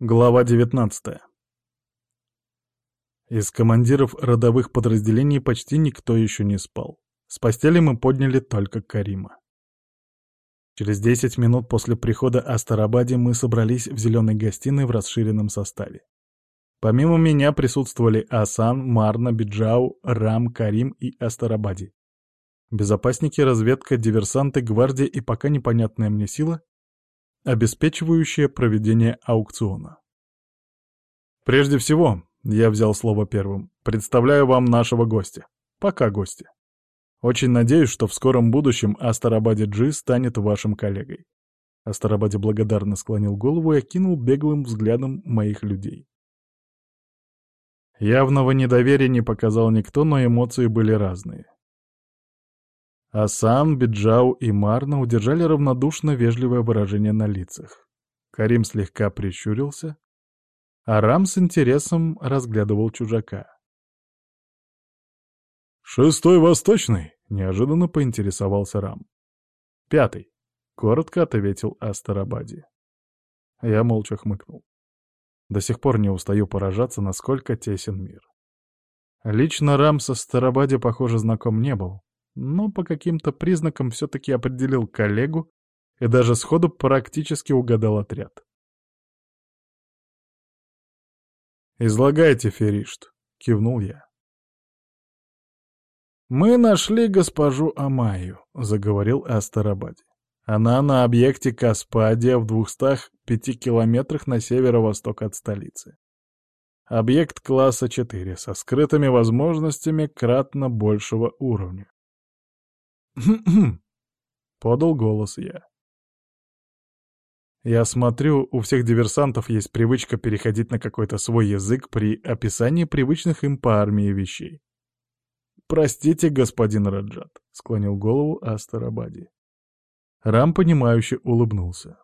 Глава 19 Из командиров родовых подразделений почти никто еще не спал. С постели мы подняли только Карима. Через 10 минут после прихода Астарабаде мы собрались в зеленой гостиной в расширенном составе. Помимо меня присутствовали Асан, Марна, Биджау, Рам, Карим и Астарабади. Безопасники, разведка, диверсанты, гвардия и пока непонятная мне сила, обеспечивающая проведение аукциона. Прежде всего, я взял слово первым, представляю вам нашего гостя. Пока гостя. Очень надеюсь, что в скором будущем Астарабаде Джи станет вашим коллегой. Астарабаде благодарно склонил голову и окинул беглым взглядом моих людей. Явного недоверия не показал никто, но эмоции были разные. Асан, Биджау и Марна удержали равнодушно вежливое выражение на лицах. Карим слегка прищурился, а Рам с интересом разглядывал чужака. «Шестой восточный?» — неожиданно поинтересовался Рам. «Пятый», — коротко ответил Астарабади. Я молча хмыкнул. До сих пор не устаю поражаться, насколько тесен мир. Лично Рам со Старобаде, похоже, знаком не был, но по каким-то признакам все-таки определил коллегу и даже сходу практически угадал отряд. «Излагайте, Феришт», — кивнул я. «Мы нашли госпожу Амаю», — заговорил Астарабаде. «Она на объекте Каспадия в двухстах пяти километрах на северо-восток от столицы. Объект класса 4 со скрытыми возможностями кратно большего уровня. Подал голос я. Я смотрю, у всех диверсантов есть привычка переходить на какой-то свой язык при описании привычных им по армии вещей. «Простите, господин Раджат», — склонил голову Астарабади. Рам, понимающе улыбнулся.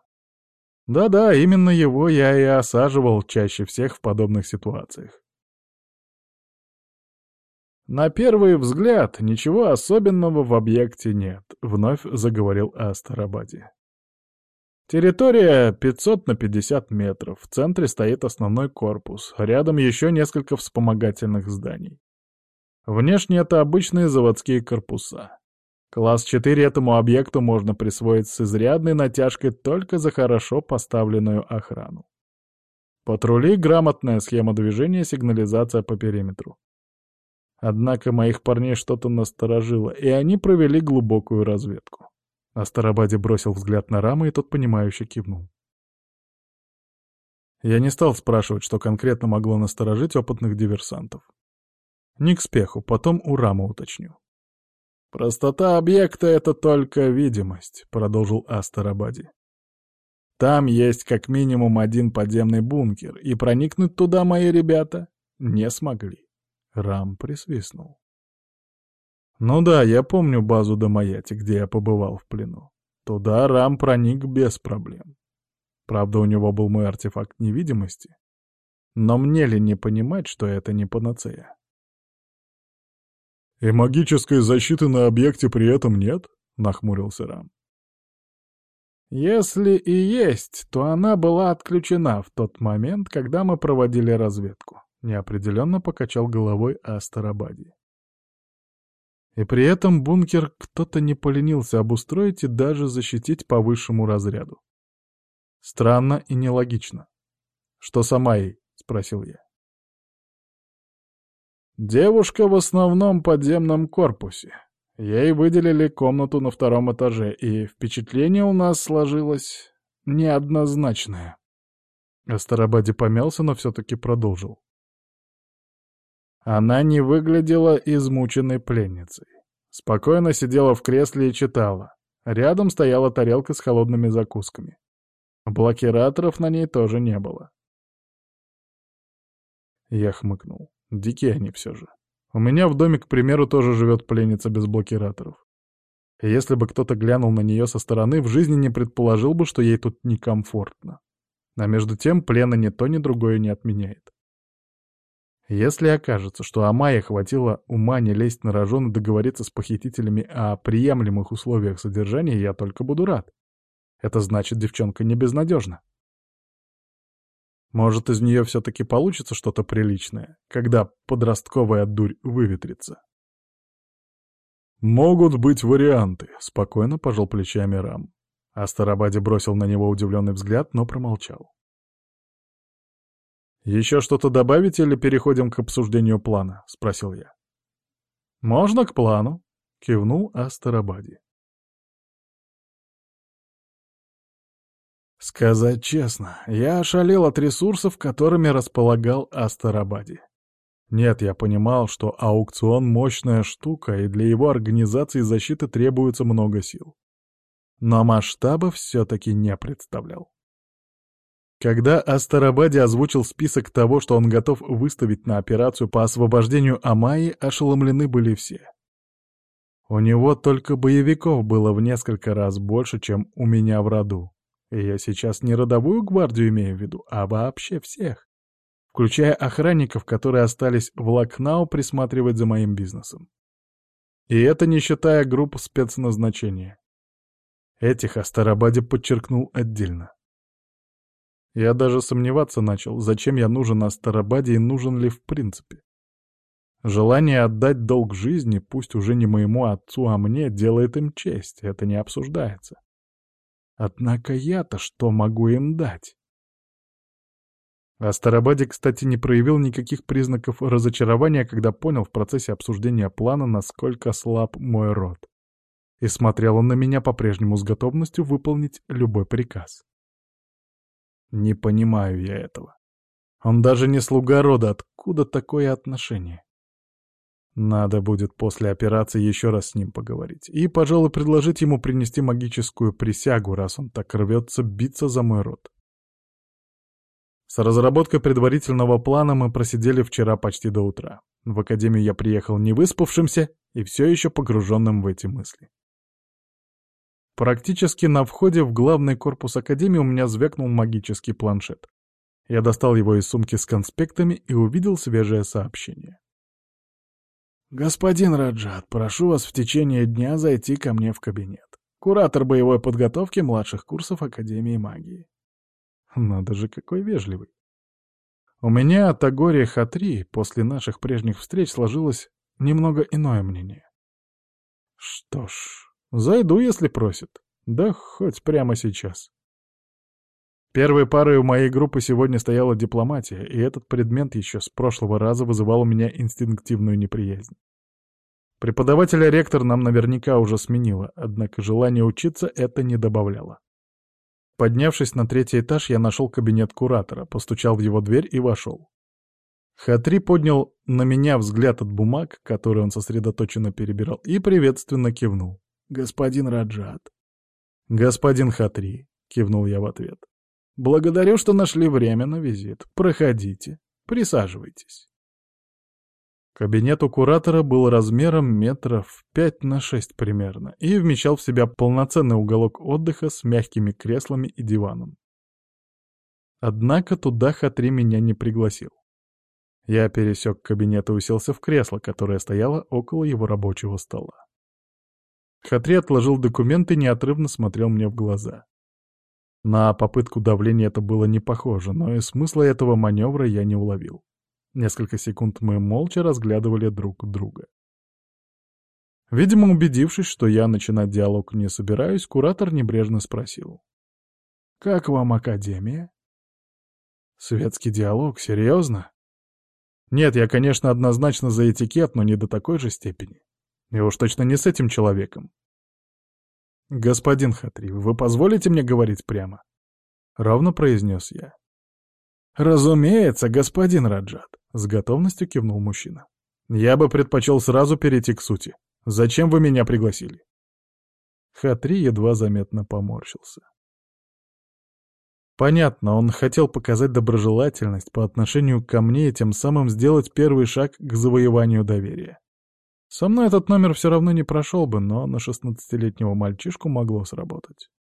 Да-да, именно его я и осаживал чаще всех в подобных ситуациях. «На первый взгляд ничего особенного в объекте нет», — вновь заговорил Астарабаде. Территория 500 на 50 метров, в центре стоит основной корпус, рядом еще несколько вспомогательных зданий. Внешне это обычные заводские корпуса. Класс 4 этому объекту можно присвоить с изрядной натяжкой только за хорошо поставленную охрану. Патрули — грамотная схема движения, сигнализация по периметру. Однако моих парней что-то насторожило, и они провели глубокую разведку. Астарабаде бросил взгляд на Рама, и тот понимающе кивнул. Я не стал спрашивать, что конкретно могло насторожить опытных диверсантов. Не к спеху, потом у Рама уточню. «Простота объекта — это только видимость», — продолжил Астарабади. «Там есть как минимум один подземный бункер, и проникнуть туда мои ребята не смогли». Рам присвистнул. «Ну да, я помню базу Домаяти, где я побывал в плену. Туда Рам проник без проблем. Правда, у него был мой артефакт невидимости. Но мне ли не понимать, что это не панацея?» «И магической защиты на объекте при этом нет?» — нахмурился Рам. «Если и есть, то она была отключена в тот момент, когда мы проводили разведку», — неопределенно покачал головой Астарабади. И при этом бункер кто-то не поленился обустроить и даже защитить по высшему разряду. Странно и нелогично. «Что с Амайей?» — спросил я. Девушка в основном подземном корпусе. Ей выделили комнату на втором этаже, и впечатление у нас сложилось неоднозначное. Астарабаде помялся, но все-таки продолжил. Она не выглядела измученной пленницей. Спокойно сидела в кресле и читала. Рядом стояла тарелка с холодными закусками. Блокираторов на ней тоже не было. Я хмыкнул. Дикие они все же. У меня в доме, к примеру, тоже живет пленница без блокираторов. Если бы кто-то глянул на нее со стороны, в жизни не предположил бы, что ей тут некомфортно. А между тем, плена ни то, ни другое не отменяет. Если окажется, что Амайе хватило ума не лезть на рожон и договориться с похитителями о приемлемых условиях содержания, я только буду рад. Это значит, девчонка не безнадежна. Может, из нее все-таки получится что-то приличное, когда подростковая дурь выветрится. «Могут быть варианты», — спокойно пожал плечами Рам. Астарабаде бросил на него удивленный взгляд, но промолчал. «Еще что-то добавить или переходим к обсуждению плана?» — спросил я. «Можно к плану», — кивнул Астарабаде. Сказать честно, я ошалел от ресурсов, которыми располагал Астарабаде. Нет, я понимал, что аукцион — мощная штука, и для его организации защиты требуется много сил. Но масштаба все-таки не представлял. Когда Астарабаде озвучил список того, что он готов выставить на операцию по освобождению Амайи, ошеломлены были все. У него только боевиков было в несколько раз больше, чем у меня в роду. И я сейчас не родовую гвардию имею в виду, а вообще всех, включая охранников, которые остались в Лакнау присматривать за моим бизнесом. И это не считая групп спецназначения. Этих Астарабаде подчеркнул отдельно. Я даже сомневаться начал, зачем я нужен Астарабаде и нужен ли в принципе. Желание отдать долг жизни, пусть уже не моему отцу, а мне, делает им честь, это не обсуждается. Однако я-то что могу им дать? Астарабаде, кстати, не проявил никаких признаков разочарования, когда понял в процессе обсуждения плана, насколько слаб мой род. И смотрел он на меня по-прежнему с готовностью выполнить любой приказ. Не понимаю я этого. Он даже не слуга рода, откуда такое отношение? Надо будет после операции еще раз с ним поговорить. И, пожалуй, предложить ему принести магическую присягу, раз он так рвется биться за мой род. С разработкой предварительного плана мы просидели вчера почти до утра. В академию я приехал не выспавшимся и все еще погруженным в эти мысли. Практически на входе в главный корпус Академии у меня звякнул магический планшет. Я достал его из сумки с конспектами и увидел свежее сообщение. «Господин Раджат, прошу вас в течение дня зайти ко мне в кабинет. Куратор боевой подготовки младших курсов Академии магии». Надо же, какой вежливый. У меня от Агория Хатри после наших прежних встреч сложилось немного иное мнение. Что ж, Зайду, если просит. Да хоть прямо сейчас. Первой парой у моей группы сегодня стояла дипломатия, и этот предмет еще с прошлого раза вызывал у меня инстинктивную неприязнь. Преподавателя ректор нам наверняка уже сменила, однако желание учиться это не добавляло. Поднявшись на третий этаж, я нашел кабинет куратора, постучал в его дверь и вошел. Хатри поднял на меня взгляд от бумаг, которые он сосредоточенно перебирал, и приветственно кивнул господин Раджат. «Господин Хатри», — кивнул я в ответ. «Благодарю, что нашли время на визит. Проходите, присаживайтесь». Кабинет у куратора был размером метров пять на шесть примерно и вмещал в себя полноценный уголок отдыха с мягкими креслами и диваном. Однако туда Хатри меня не пригласил. Я пересек кабинет и уселся в кресло, которое стояло около его рабочего стола. Хатри отложил документы и неотрывно смотрел мне в глаза. На попытку давления это было не похоже, но и смысла этого маневра я не уловил. Несколько секунд мы молча разглядывали друг друга. Видимо, убедившись, что я начинать диалог не собираюсь, куратор небрежно спросил. «Как вам Академия?» «Светский диалог? Серьезно?» «Нет, я, конечно, однозначно за этикет, но не до такой же степени. И уж точно не с этим человеком. «Господин Хатри, вы позволите мне говорить прямо?» — ровно произнес я. «Разумеется, господин Раджат», — с готовностью кивнул мужчина. «Я бы предпочел сразу перейти к сути. Зачем вы меня пригласили?» Хатри едва заметно поморщился. Понятно, он хотел показать доброжелательность по отношению ко мне и тем самым сделать первый шаг к завоеванию доверия. Со мной этот номер все равно не прошел бы, но на шестнадцатилетнего мальчишку могло сработать.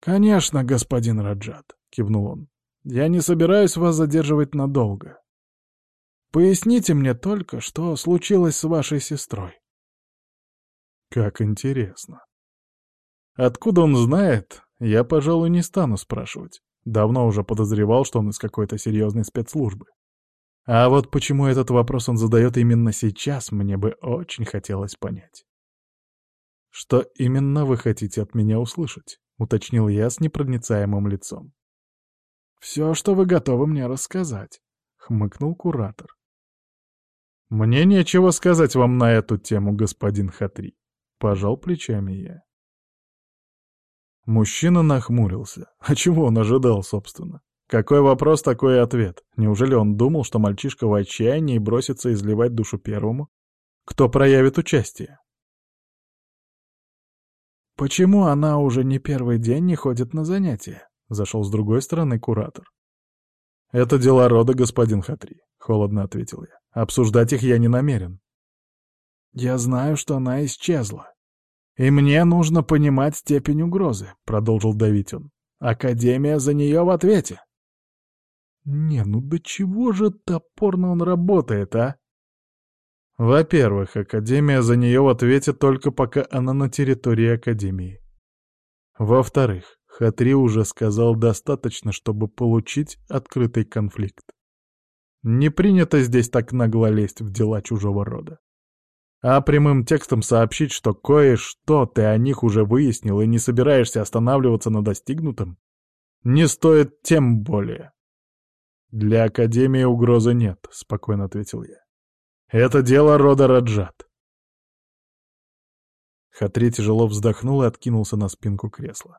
«Конечно, господин Раджат», — кивнул он. «Я не собираюсь вас задерживать надолго. Поясните мне только, что случилось с вашей сестрой». «Как интересно. Откуда он знает, я, пожалуй, не стану спрашивать. Давно уже подозревал, что он из какой-то серьезной спецслужбы. А вот почему этот вопрос он задает именно сейчас, мне бы очень хотелось понять. «Что именно вы хотите от меня услышать?» — уточнил я с непроницаемым лицом. «Все, что вы готовы мне рассказать», — хмыкнул куратор. «Мне нечего сказать вам на эту тему, господин Хатри», — пожал плечами я. Мужчина нахмурился. А чего он ожидал, собственно? Какой вопрос, такой ответ. Неужели он думал, что мальчишка в отчаянии бросится изливать душу первому? Кто проявит участие? «Почему она уже не первый день не ходит на занятия?» — зашел с другой стороны куратор. «Это дела рода, господин Хатри», — холодно ответил я. «Обсуждать их я не намерен». «Я знаю, что она исчезла. И мне нужно понимать степень угрозы», — продолжил давить он. «Академия за нее в ответе». «Не, ну до чего же топорно он работает, а?» Во-первых, Академия за нее в ответе только пока она на территории Академии. Во-вторых, Хатри уже сказал достаточно, чтобы получить открытый конфликт. Не принято здесь так нагло лезть в дела чужого рода. А прямым текстом сообщить, что кое-что ты о них уже выяснил и не собираешься останавливаться на достигнутом, не стоит тем более. «Для Академии угрозы нет», — спокойно ответил я. Это дело рода Раджат. Хатри тяжело вздохнул и откинулся на спинку кресла.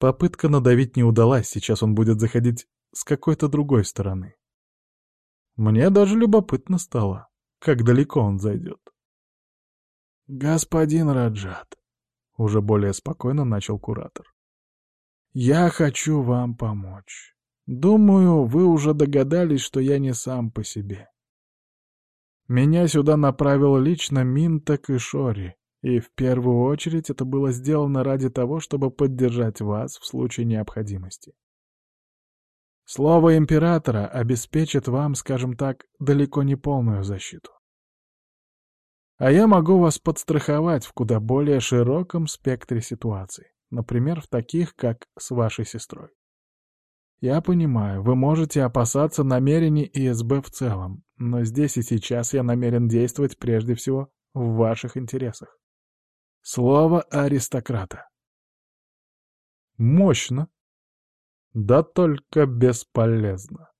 Попытка надавить не удалась, сейчас он будет заходить с какой-то другой стороны. Мне даже любопытно стало, как далеко он зайдет. «Господин Раджат», — уже более спокойно начал куратор, — «я хочу вам помочь. Думаю, вы уже догадались, что я не сам по себе. Меня сюда направил лично Минта Кишори, и в первую очередь это было сделано ради того, чтобы поддержать вас в случае необходимости. Слово императора обеспечит вам, скажем так, далеко не полную защиту. А я могу вас подстраховать в куда более широком спектре ситуаций, например, в таких, как с вашей сестрой. Я понимаю, вы можете опасаться намерений ИСБ в целом, но здесь и сейчас я намерен действовать прежде всего в ваших интересах. Слово аристократа. Мощно. Да только бесполезно.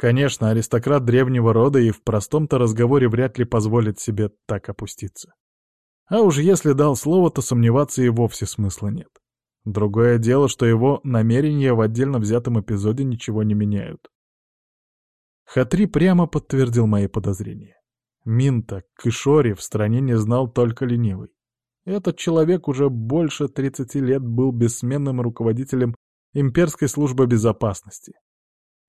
Конечно, аристократ древнего рода и в простом-то разговоре вряд ли позволит себе так опуститься. А уж если дал слово, то сомневаться и вовсе смысла нет. Другое дело, что его намерения в отдельно взятом эпизоде ничего не меняют. Хатри прямо подтвердил мои подозрения. Минта, Кышори в стране не знал только ленивый. Этот человек уже больше 30 лет был бессменным руководителем имперской службы безопасности.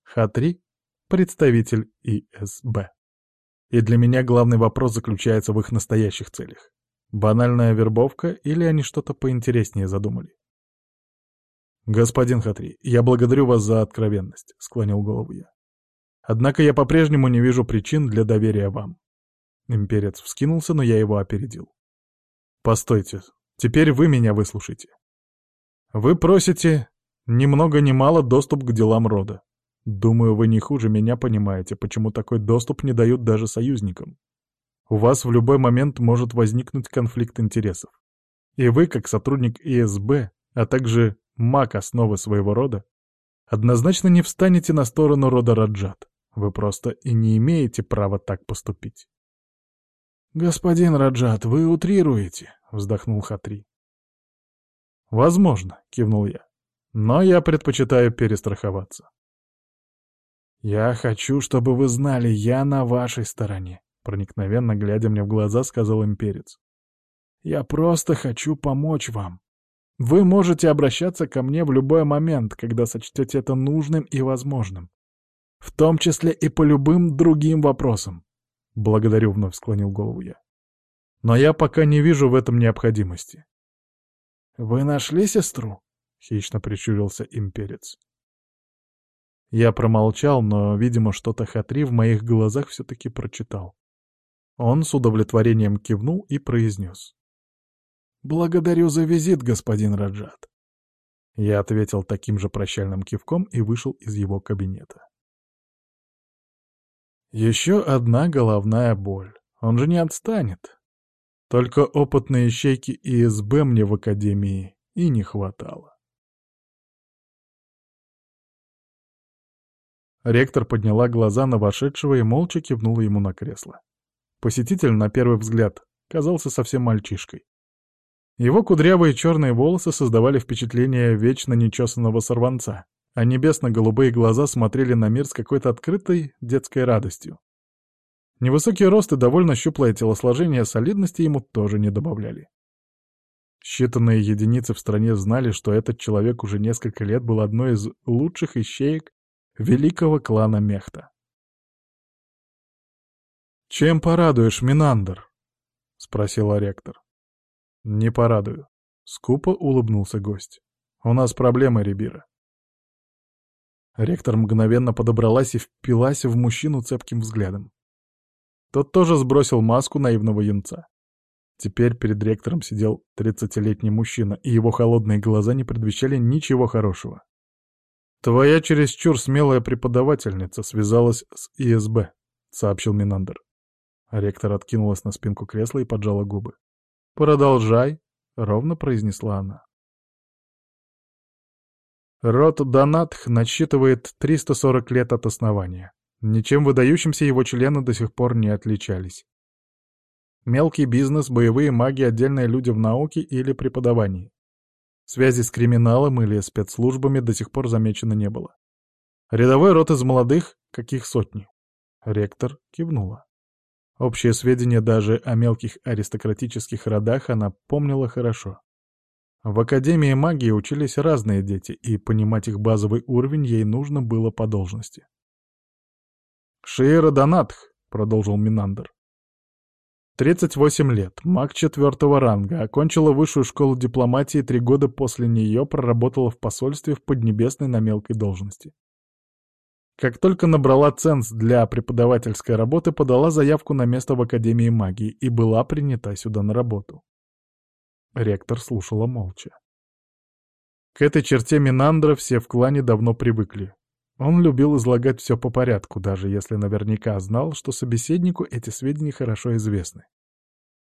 Хатри — представитель ИСБ. И для меня главный вопрос заключается в их настоящих целях. Банальная вербовка или они что-то поинтереснее задумали? «Господин Хатри, я благодарю вас за откровенность», — склонил голову я. «Однако я по-прежнему не вижу причин для доверия вам». Имперец вскинулся, но я его опередил. «Постойте, теперь вы меня выслушайте. Вы просите ни много ни мало доступ к делам рода. Думаю, вы не хуже меня понимаете, почему такой доступ не дают даже союзникам. У вас в любой момент может возникнуть конфликт интересов. И вы, как сотрудник ИСБ, а также маг основы своего рода, однозначно не встанете на сторону рода Раджат. Вы просто и не имеете права так поступить. «Господин Раджат, вы утрируете», — вздохнул Хатри. «Возможно», — кивнул я. «Но я предпочитаю перестраховаться». «Я хочу, чтобы вы знали, я на вашей стороне», — проникновенно глядя мне в глаза, сказал имперец. «Я просто хочу помочь вам. Вы можете обращаться ко мне в любой момент, когда сочтете это нужным и возможным. В том числе и по любым другим вопросам. Благодарю, вновь склонил голову я. Но я пока не вижу в этом необходимости. Вы нашли сестру? Хищно прищурился имперец. Я промолчал, но, видимо, что-то Хатри в моих глазах все-таки прочитал. Он с удовлетворением кивнул и произнес. «Благодарю за визит, господин Раджат. Я ответил таким же прощальным кивком и вышел из его кабинета. Еще одна головная боль. Он же не отстанет. Только опытные щейки ИСБ мне в академии и не хватало. Ректор подняла глаза на вошедшего и молча кивнула ему на кресло. Посетитель, на первый взгляд, казался совсем мальчишкой. Его кудрявые черные волосы создавали впечатление вечно нечесанного сорванца, а небесно-голубые глаза смотрели на мир с какой-то открытой детской радостью. Невысокий рост и довольно щуплое телосложение солидности ему тоже не добавляли. Считанные единицы в стране знали, что этот человек уже несколько лет был одной из лучших ищеек великого клана Мехта. «Чем порадуешь, Минандр?» — спросила ректор. «Не порадую». Скупо улыбнулся гость. «У нас проблемы, Рибира». Ректор мгновенно подобралась и впилась в мужчину цепким взглядом. Тот тоже сбросил маску наивного юнца. Теперь перед ректором сидел тридцатилетний мужчина, и его холодные глаза не предвещали ничего хорошего. «Твоя чересчур смелая преподавательница связалась с ИСБ», — сообщил Минандер. Ректор откинулась на спинку кресла и поджала губы. «Продолжай», — ровно произнесла она. Род Донатх насчитывает 340 лет от основания. Ничем выдающимся его члены до сих пор не отличались. Мелкий бизнес, боевые маги, отдельные люди в науке или преподавании. Связи с криминалом или спецслужбами до сих пор замечено не было. Рядовой род из молодых, каких сотни. Ректор кивнула. Общие сведения даже о мелких аристократических родах она помнила хорошо. В Академии магии учились разные дети, и понимать их базовый уровень ей нужно было по должности. «Шиера Донатх», — продолжил Минандер. 38 лет, маг четвертого ранга, окончила высшую школу дипломатии три года после нее проработала в посольстве в Поднебесной на мелкой должности. Как только набрала ценз для преподавательской работы, подала заявку на место в Академии магии и была принята сюда на работу. Ректор слушала молча. К этой черте Минандра все в клане давно привыкли. Он любил излагать все по порядку, даже если наверняка знал, что собеседнику эти сведения хорошо известны.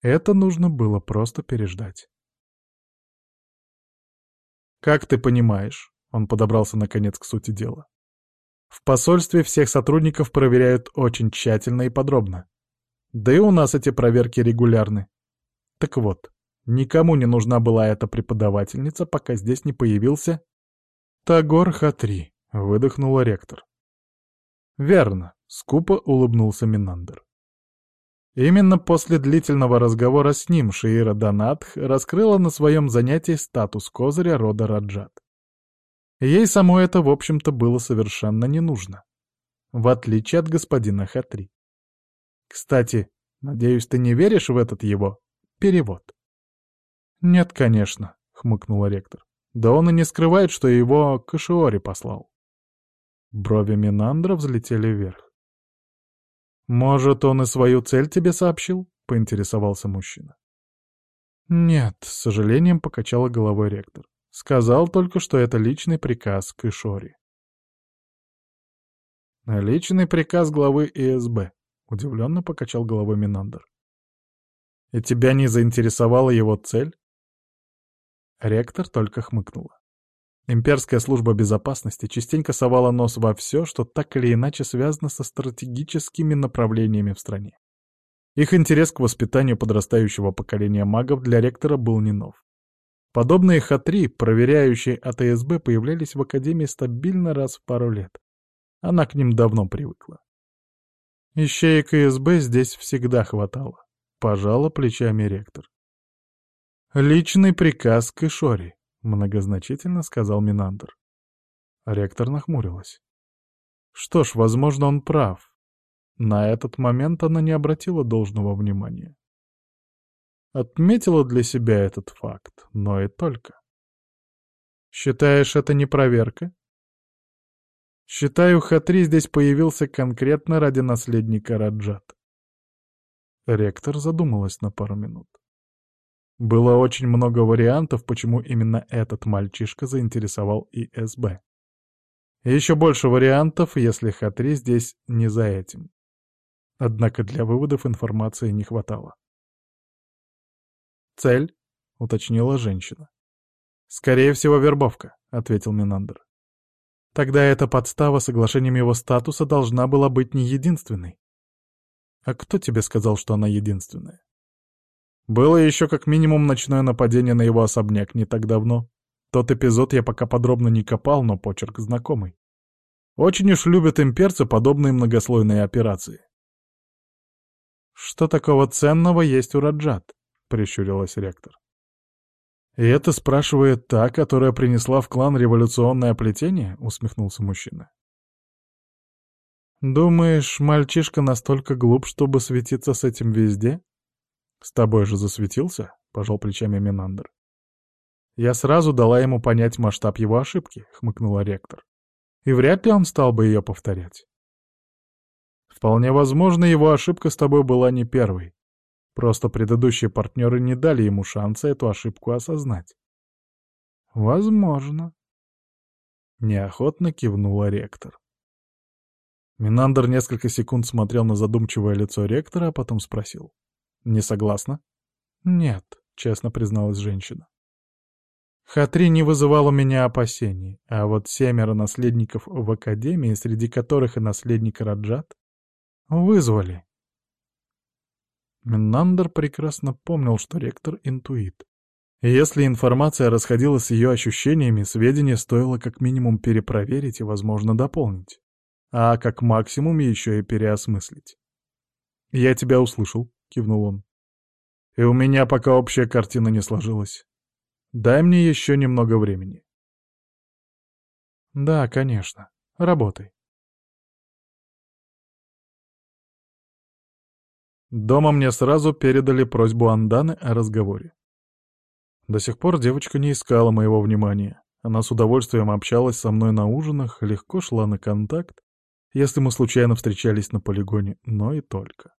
Это нужно было просто переждать. «Как ты понимаешь?» — он подобрался наконец к сути дела. В посольстве всех сотрудников проверяют очень тщательно и подробно. Да и у нас эти проверки регулярны. Так вот, никому не нужна была эта преподавательница, пока здесь не появился Тагор Хатри, выдохнула ректор. Верно, скупо улыбнулся Минандер. Именно после длительного разговора с ним Шиира Данатх раскрыла на своем занятии статус козыря рода Раджат. Ей само это, в общем-то, было совершенно не нужно. В отличие от господина Хатри. Кстати, надеюсь, ты не веришь в этот его перевод? Нет, конечно, хмыкнула ректор. Да он и не скрывает, что его Кашиори послал. Брови Минандра взлетели вверх. «Может, он и свою цель тебе сообщил?» — поинтересовался мужчина. «Нет», — с сожалением покачала головой ректор. Сказал только, что это личный приказ к Ишори. «Личный приказ главы ИСБ», — удивленно покачал головой Минандер. «И тебя не заинтересовала его цель?» Ректор только хмыкнула. Имперская служба безопасности частенько совала нос во все, что так или иначе связано со стратегическими направлениями в стране. Их интерес к воспитанию подрастающего поколения магов для ректора был не нов. Подобные хатри, проверяющие АТСБ, появлялись в Академии стабильно раз в пару лет. Она к ним давно привыкла. Ищеек ИСБ здесь всегда хватало. Пожала плечами ректор. «Личный приказ к Ишори», — многозначительно сказал Минандр. Ректор нахмурилась. Что ж, возможно, он прав. На этот момент она не обратила должного внимания. Отметила для себя этот факт, но и только. Считаешь, это не проверка? Считаю, Хатри здесь появился конкретно ради наследника Раджат. Ректор задумалась на пару минут. Было очень много вариантов, почему именно этот мальчишка заинтересовал ИСБ. Еще больше вариантов, если Хатри здесь не за этим. Однако для выводов информации не хватало. «Цель?» — уточнила женщина. «Скорее всего, вербовка», — ответил Минандер. «Тогда эта подстава соглашением его статуса должна была быть не единственной». «А кто тебе сказал, что она единственная?» «Было еще как минимум ночное нападение на его особняк не так давно. Тот эпизод я пока подробно не копал, но почерк знакомый. Очень уж любят имперцы подобные многослойные операции». «Что такого ценного есть у Раджат?» — прищурилась ректор. «И это спрашивает та, которая принесла в клан революционное плетение?» — усмехнулся мужчина. «Думаешь, мальчишка настолько глуп, чтобы светиться с этим везде?» «С тобой же засветился?» — пожал плечами Минандр. «Я сразу дала ему понять масштаб его ошибки», — хмыкнула ректор. «И вряд ли он стал бы ее повторять». «Вполне возможно, его ошибка с тобой была не первой. Просто предыдущие партнеры не дали ему шанса эту ошибку осознать. «Возможно», — неохотно кивнула ректор. Минандр несколько секунд смотрел на задумчивое лицо ректора, а потом спросил. «Не согласна?» «Нет», — честно призналась женщина. Хатри не вызывал у меня опасений, а вот семеро наследников в Академии, среди которых и наследник Раджат, вызвали. Минандер прекрасно помнил, что ректор — интуит. Если информация расходилась с ее ощущениями, сведения стоило как минимум перепроверить и, возможно, дополнить. А как максимум еще и переосмыслить. «Я тебя услышал», — кивнул он. «И у меня пока общая картина не сложилась. Дай мне еще немного времени». «Да, конечно. Работай». Дома мне сразу передали просьбу Анданы о разговоре. До сих пор девочка не искала моего внимания. Она с удовольствием общалась со мной на ужинах, легко шла на контакт, если мы случайно встречались на полигоне, но и только.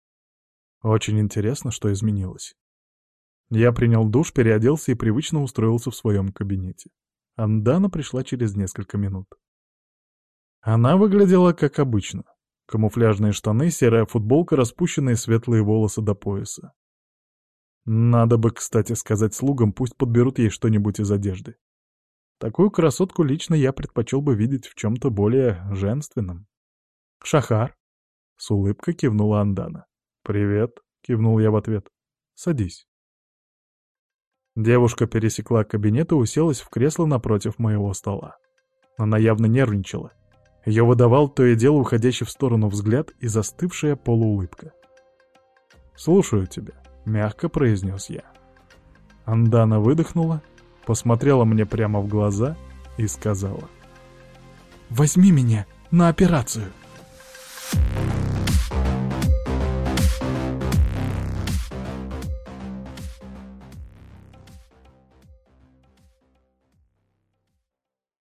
Очень интересно, что изменилось. Я принял душ, переоделся и привычно устроился в своем кабинете. Андана пришла через несколько минут. Она выглядела как обычно. Камуфляжные штаны, серая футболка, распущенные светлые волосы до пояса. Надо бы, кстати, сказать слугам, пусть подберут ей что-нибудь из одежды. Такую красотку лично я предпочел бы видеть в чем-то более женственном. «Шахар!» — с улыбкой кивнула Андана. «Привет!» — кивнул я в ответ. «Садись». Девушка пересекла кабинет и уселась в кресло напротив моего стола. Она явно нервничала. Ее выдавал то и дело уходящий в сторону взгляд и застывшая полуулыбка. «Слушаю тебя», — мягко произнес я. Андана выдохнула, посмотрела мне прямо в глаза и сказала. «Возьми меня на операцию!»